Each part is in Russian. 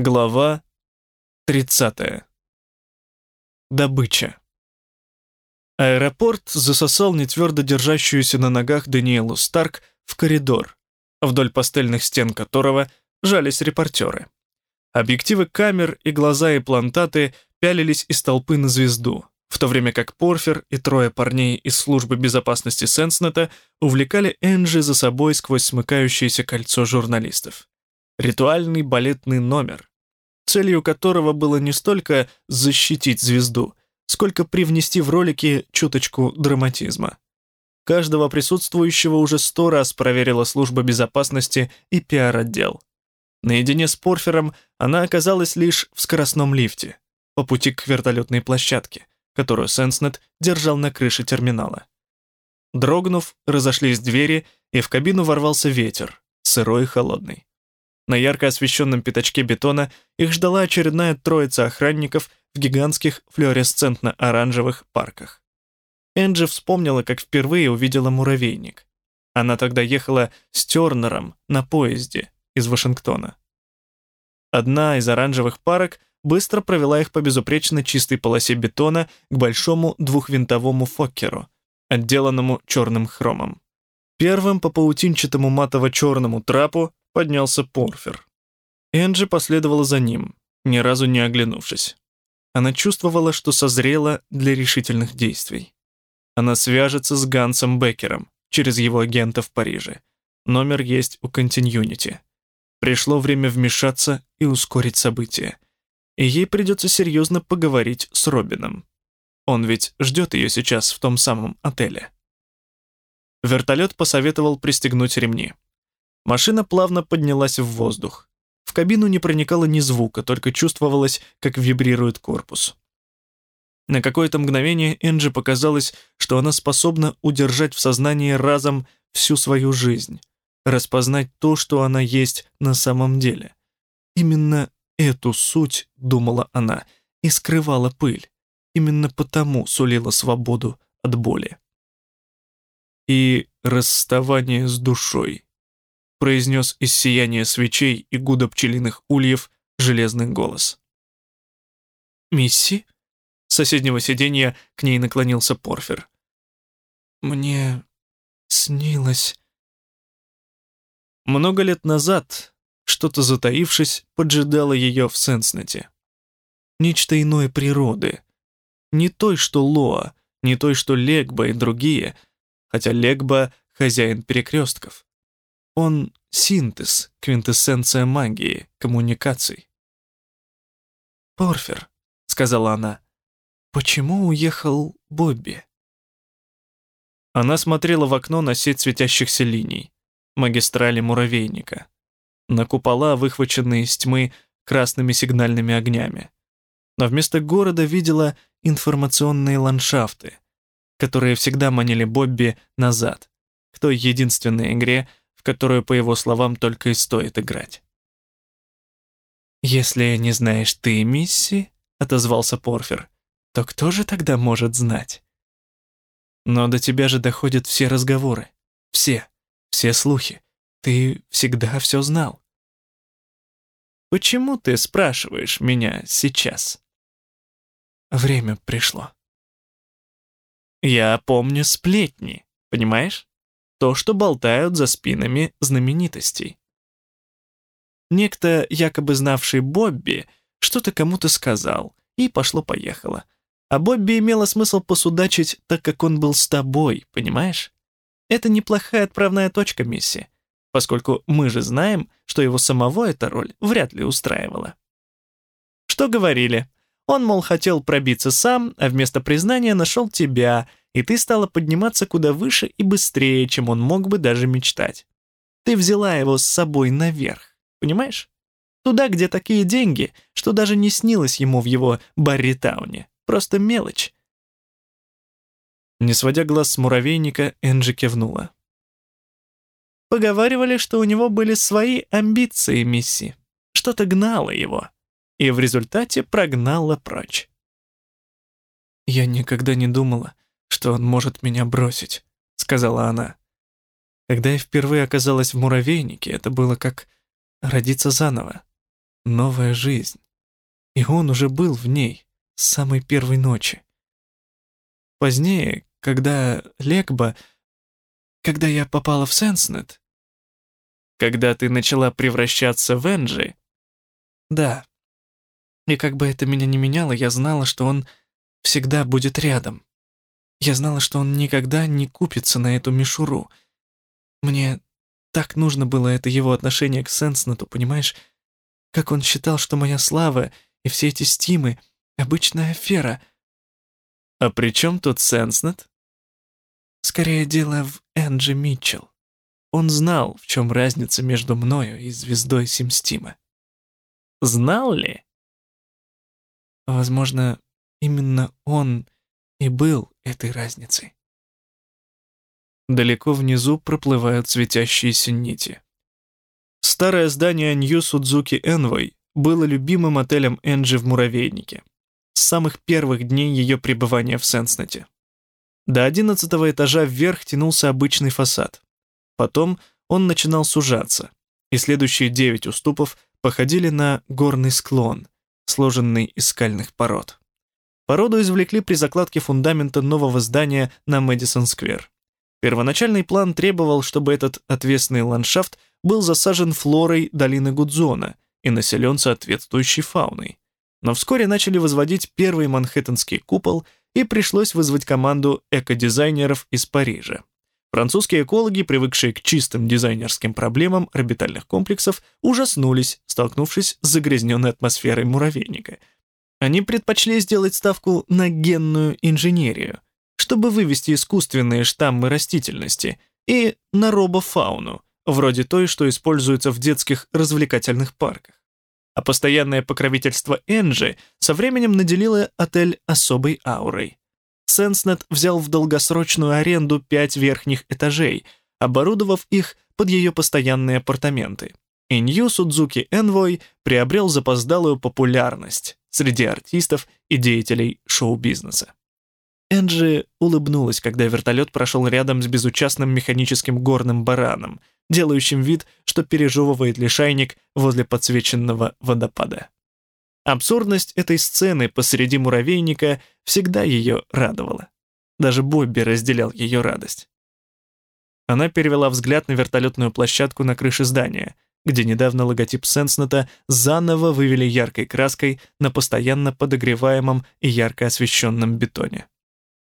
Глава 30. Добыча. Аэропорт засосал нетвердо держащуюся на ногах Даниэлу Старк в коридор, вдоль пастельных стен которого жались репортеры. Объективы камер и глаза и плантаты пялились из толпы на звезду, в то время как Порфир и трое парней из службы безопасности Сенснета увлекали Энджи за собой сквозь смыкающееся кольцо журналистов. Ритуальный балетный номер, целью которого было не столько защитить звезду, сколько привнести в ролики чуточку драматизма. Каждого присутствующего уже сто раз проверила служба безопасности и пиар-отдел. Наедине с Порфером она оказалась лишь в скоростном лифте, по пути к вертолетной площадке, которую Сенснет держал на крыше терминала. Дрогнув, разошлись двери, и в кабину ворвался ветер, сырой и холодный. На ярко освещенном пятачке бетона их ждала очередная троица охранников в гигантских флуоресцентно-оранжевых парках. Энджи вспомнила, как впервые увидела муравейник. Она тогда ехала с Тернером на поезде из Вашингтона. Одна из оранжевых парок быстро провела их по безупречно чистой полосе бетона к большому двухвинтовому фоккеру, отделанному черным хромом. Первым по паутинчатому матово-черному трапу поднялся Порфир. Энджи последовала за ним, ни разу не оглянувшись. Она чувствовала, что созрела для решительных действий. Она свяжется с Гансом Беккером через его агента в Париже. Номер есть у Continuity. Пришло время вмешаться и ускорить события. И ей придется серьезно поговорить с Робином. Он ведь ждет ее сейчас в том самом отеле. Вертолет посоветовал пристегнуть ремни. Машина плавно поднялась в воздух. В кабину не проникало ни звука, только чувствовалось, как вибрирует корпус. На какое-то мгновение Энджи показалось, что она способна удержать в сознании разом всю свою жизнь, распознать то, что она есть на самом деле. Именно эту суть, думала она, и скрывала пыль. Именно потому сулила свободу от боли. И расставание с душой произнес из сияния свечей и гуда пчелиных ульев железный голос. «Мисси?» С соседнего сиденья к ней наклонился Порфир. «Мне снилось...» Много лет назад, что-то затаившись, поджидало ее в Сенснете. Нечто иной природы. Не той, что Лоа, не той, что Легба и другие, хотя Легба — хозяин перекрестков. Он — синтез, квинтэссенция магии, коммуникаций. «Порфир», — сказала она, — «почему уехал Бобби?» Она смотрела в окно на сеть светящихся линий, магистрали муравейника, на купола, выхваченные из тьмы красными сигнальными огнями. Но вместо города видела информационные ландшафты, которые всегда манили Бобби назад, к той единственной игре, которую, по его словам, только и стоит играть. «Если не знаешь ты, Мисси», — отозвался Порфир, «то кто же тогда может знать?» «Но до тебя же доходят все разговоры. Все. Все слухи. Ты всегда все знал». «Почему ты спрашиваешь меня сейчас?» «Время пришло». «Я помню сплетни, понимаешь? То, что болтают за спинами знаменитостей. Некто, якобы знавший Бобби, что-то кому-то сказал, и пошло-поехало. А Бобби имело смысл посудачить, так как он был с тобой, понимаешь? Это неплохая отправная точка миссии, поскольку мы же знаем, что его самого эта роль вряд ли устраивала. Что говорили? Он, мол, хотел пробиться сам, а вместо признания нашел тебя, и ты стала подниматься куда выше и быстрее, чем он мог бы даже мечтать. Ты взяла его с собой наверх, понимаешь? Туда, где такие деньги, что даже не снилось ему в его Барритауне. Просто мелочь. Не сводя глаз с муравейника, Энджи кивнула. Поговаривали, что у него были свои амбиции, Мисси. Что-то гнало его. И в результате прогнало прочь. Я никогда не думала, что он может меня бросить», — сказала она. Когда я впервые оказалась в муравейнике, это было как родиться заново. новая жизнь. И он уже был в ней с самой первой ночи. Позднее, когда Легба... Когда я попала в Сенснет... Когда ты начала превращаться в Энджи? Да. И как бы это меня не меняло, я знала, что он всегда будет рядом. Я знала, что он никогда не купится на эту мишуру. Мне так нужно было это его отношение к Сенснету, понимаешь? Как он считал, что моя слава и все эти стимы — обычная афера. А при чем тут Сенснет? Скорее дело в Энджи Митчелл. Он знал, в чем разница между мною и звездой Симстима. Знал ли? Возможно, именно он и был этой разницей. Далеко внизу проплывают светящиеся нити. Старое здание Нью Судзуки Энвой было любимым отелем Энджи в Муравейнике с самых первых дней ее пребывания в Сенснете. До одиннадцатого этажа вверх тянулся обычный фасад. Потом он начинал сужаться, и следующие девять уступов походили на горный склон, сложенный из скальных пород. Породу извлекли при закладке фундамента нового здания на Мэдисон-сквер. Первоначальный план требовал, чтобы этот отвесный ландшафт был засажен флорой долины Гудзона и населен соответствующей фауной. Но вскоре начали возводить первый манхэттенский купол, и пришлось вызвать команду экодизайнеров из Парижа. Французские экологи, привыкшие к чистым дизайнерским проблемам орбитальных комплексов, ужаснулись, столкнувшись с загрязненной атмосферой муравейника. Они предпочли сделать ставку на генную инженерию, чтобы вывести искусственные штаммы растительности, и на робофауну, вроде той, что используется в детских развлекательных парках. А постоянное покровительство Энджи со временем наделило отель особой аурой. Сенснет взял в долгосрочную аренду пять верхних этажей, оборудовав их под ее постоянные апартаменты. И Нью Судзуки Энвой приобрел запоздалую популярность среди артистов и деятелей шоу-бизнеса. Энджи улыбнулась, когда вертолет прошел рядом с безучастным механическим горным бараном, делающим вид, что пережевывает лишайник возле подсвеченного водопада. Абсурдность этой сцены посреди муравейника всегда ее радовала. Даже Бобби разделял ее радость. Она перевела взгляд на вертолетную площадку на крыше здания, где недавно логотип Сенснета заново вывели яркой краской на постоянно подогреваемом и ярко освещенном бетоне.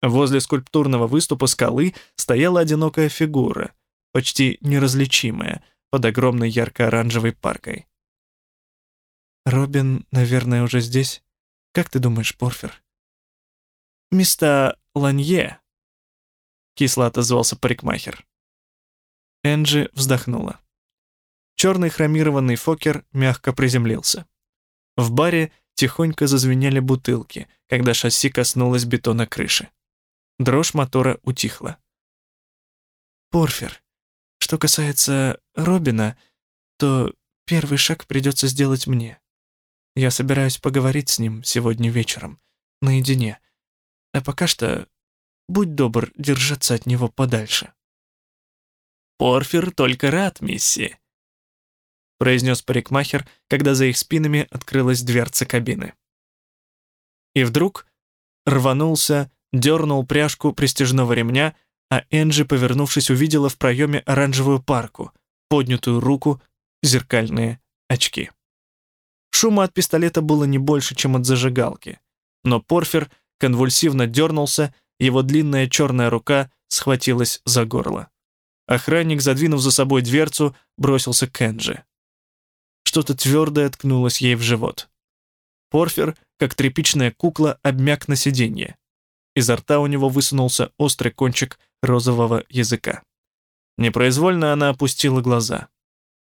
Возле скульптурного выступа скалы стояла одинокая фигура, почти неразличимая, под огромной ярко-оранжевой паркой. «Робин, наверное, уже здесь? Как ты думаешь, Порфир?» «Миста Ланье», — кисло отозвался парикмахер. Энджи вздохнула. Черный хромированный фокер мягко приземлился. В баре тихонько зазвенели бутылки, когда шасси коснулось бетона крыши. Дрожь мотора утихла. «Порфир, что касается Робина, то первый шаг придется сделать мне. Я собираюсь поговорить с ним сегодня вечером, наедине. А пока что, будь добр держаться от него подальше». «Порфир только рад, мисси», — произнес парикмахер, когда за их спинами открылась дверца кабины. И вдруг рванулся дернул пряжку пристежного ремня, а Энджи, повернувшись, увидела в проеме оранжевую парку, поднятую руку, зеркальные очки. Шума от пистолета было не больше, чем от зажигалки. Но Порфир конвульсивно дернулся, его длинная черная рука схватилась за горло. Охранник, задвинув за собой дверцу, бросился к Энджи. Что-то твердое ткнулось ей в живот. Порфир, как тряпичная кукла, обмяк на сиденье. Изо рта у него высунулся острый кончик розового языка. Непроизвольно она опустила глаза.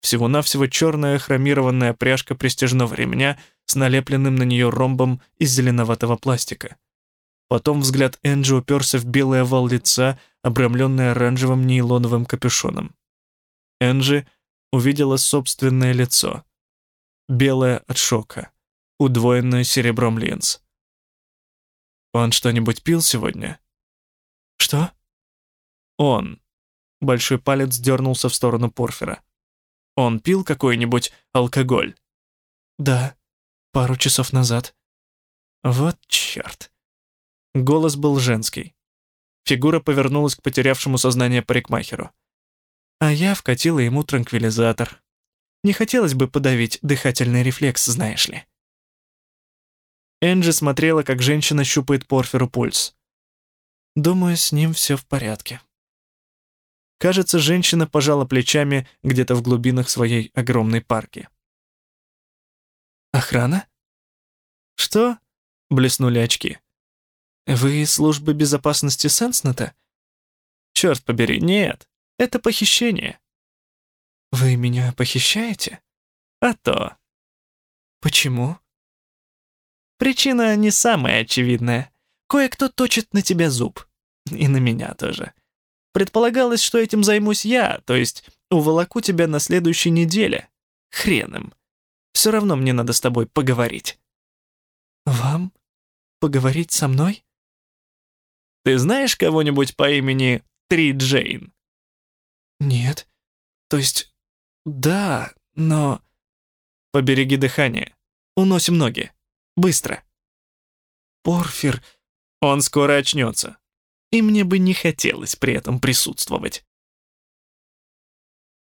Всего-навсего черная хромированная пряжка пристежного ремня с налепленным на нее ромбом из зеленоватого пластика. Потом взгляд Энджи уперся в белый овал лица, обрамленный оранжевым нейлоновым капюшоном. Энджи увидела собственное лицо. Белое от шока, удвоенное серебром линз. «Он что-нибудь пил сегодня?» «Что?» «Он». Большой палец дернулся в сторону Порфира. «Он пил какой-нибудь алкоголь?» Да, пару часов назад. Вот черт. Голос был женский. Фигура повернулась к потерявшему сознание парикмахеру. А я вкатила ему транквилизатор. Не хотелось бы подавить дыхательный рефлекс, знаешь ли. Энджи смотрела, как женщина щупает Порфиру пульс. Думаю, с ним все в порядке. Кажется, женщина пожала плечами где-то в глубинах своей огромной парки. «Охрана?» «Что?» — блеснули очки. «Вы из службы безопасности Сенснета?» «Черт побери, нет, это похищение». «Вы меня похищаете?» «А то». «Почему?» «Причина не самая очевидная. Кое-кто точит на тебя зуб. И на меня тоже. Предполагалось, что этим займусь я, то есть уволоку тебя на следующей неделе. Хрен им. Все равно мне надо с тобой поговорить». «Вам? Поговорить со мной?» «Ты знаешь кого-нибудь по имени Три Джейн?» «Нет. То есть, да, но...» «Побереги дыхание. Уносим ноги. Быстро». «Порфир...» «Он скоро очнется и мне бы не хотелось при этом присутствовать.